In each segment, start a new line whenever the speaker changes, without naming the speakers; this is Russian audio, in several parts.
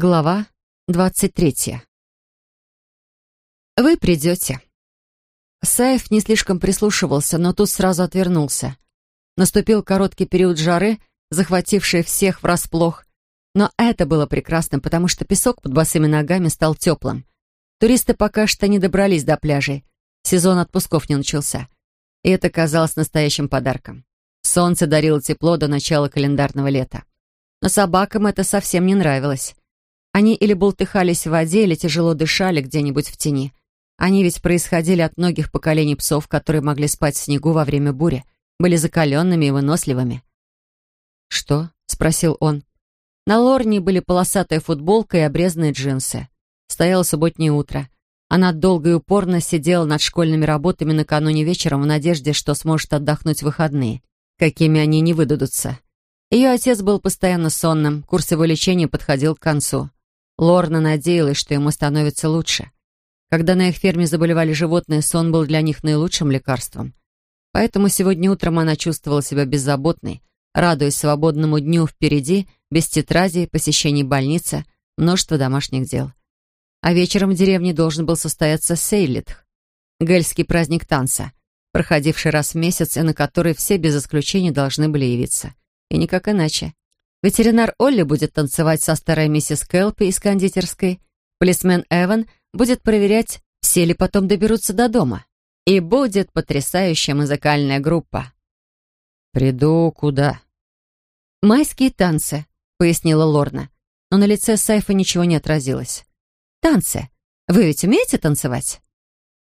Глава двадцать третья. «Вы придете». Саев не слишком прислушивался, но тут сразу отвернулся. Наступил короткий период жары, захвативший всех врасплох. Но это было прекрасно, потому что песок под босыми ногами стал теплым. Туристы пока что не добрались до пляжей. Сезон отпусков не начался. И это казалось настоящим подарком. Солнце дарило тепло до начала календарного лета. Но собакам это совсем не нравилось. Они или бултыхались в воде, или тяжело дышали где-нибудь в тени. Они ведь происходили от многих поколений псов, которые могли спать в снегу во время бури, были закаленными и выносливыми. «Что?» — спросил он. На Лорне были полосатая футболка и обрезанные джинсы. Стояло субботнее утро. Она долго и упорно сидела над школьными работами накануне вечером в надежде, что сможет отдохнуть в выходные, какими они не выдадутся. Ее отец был постоянно сонным, курс его лечения подходил к концу. Лорна надеялась, что ему становится лучше. Когда на их ферме заболевали животные, сон был для них наилучшим лекарством. Поэтому сегодня утром она чувствовала себя беззаботной, радуясь свободному дню впереди, без тетради, посещений больницы, множество домашних дел. А вечером в деревне должен был состояться Сейлитх, гельский праздник танца, проходивший раз в месяц и на который все без исключения должны были явиться. И никак иначе. Ветеринар Олли будет танцевать со старой миссис Кэлпи из кондитерской. Полисмен Эван будет проверять, все ли потом доберутся до дома. И будет потрясающая музыкальная группа.
«Приду куда?»
«Майские танцы», — пояснила Лорна. Но на лице Сайфа ничего не отразилось. «Танцы. Вы ведь умеете танцевать?»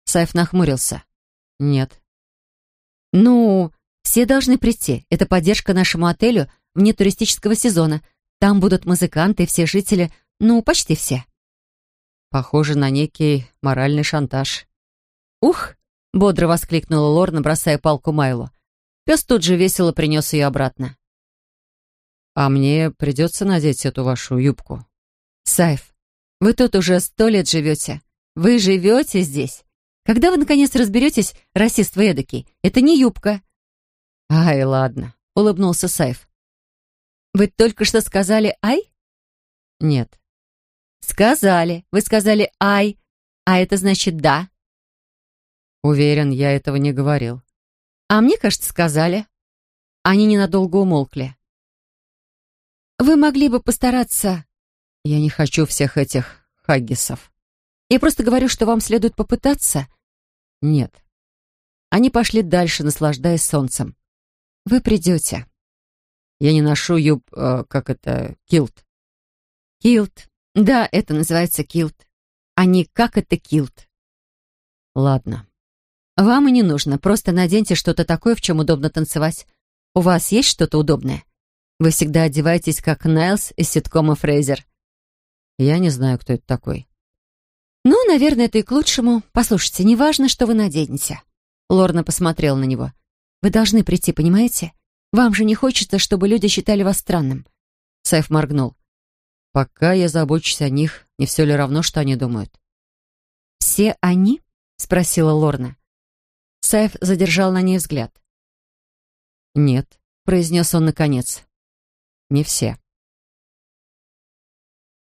Сайф нахмурился.
«Нет».
«Ну, все должны прийти. Это поддержка нашему отелю вне туристического сезона. Там будут музыканты, все жители, ну, почти все.
Похоже на некий моральный шантаж.
«Ух!» — бодро воскликнула Лорна, бросая палку Майлу. Пес тут же весело принес ее обратно.
«А мне придется надеть эту вашу юбку?»
«Сайф, вы тут уже сто лет живете. Вы живете здесь. Когда вы, наконец, разберетесь, расист вы эдакий? Это не юбка».
«Ай, ладно», — улыбнулся Сайф.
Вы только что сказали «ай»?»
«Нет».
«Сказали. Вы сказали «ай», а это значит «да».
Уверен, я этого не говорил.
А мне кажется, сказали. Они ненадолго умолкли. Вы могли бы постараться...
Я не хочу всех этих хаггисов.
Я просто говорю, что вам следует попытаться.
Нет.
Они пошли дальше, наслаждаясь солнцем. Вы придете.
Я не ношу юб... Э, как это... килт.
Килт. Да, это называется килт. А не как это килт.
Ладно.
Вам и не нужно. Просто наденьте что-то такое, в чем удобно танцевать. У вас есть что-то удобное? Вы всегда одеваетесь, как Найлс из ситкома «Фрейзер».
Я не знаю, кто это такой.
Ну, наверное, это и к лучшему. Послушайте, неважно, что вы наденете. Лорна посмотрела на него. Вы должны прийти, понимаете? Вам же не хочется, чтобы люди считали вас странным?» Сайф моргнул.
«Пока я забочусь о них, не все ли равно, что они думают?»
«Все они?» — спросила Лорна. Сайф задержал на ней взгляд.
«Нет», —
произнес он наконец.
«Не все».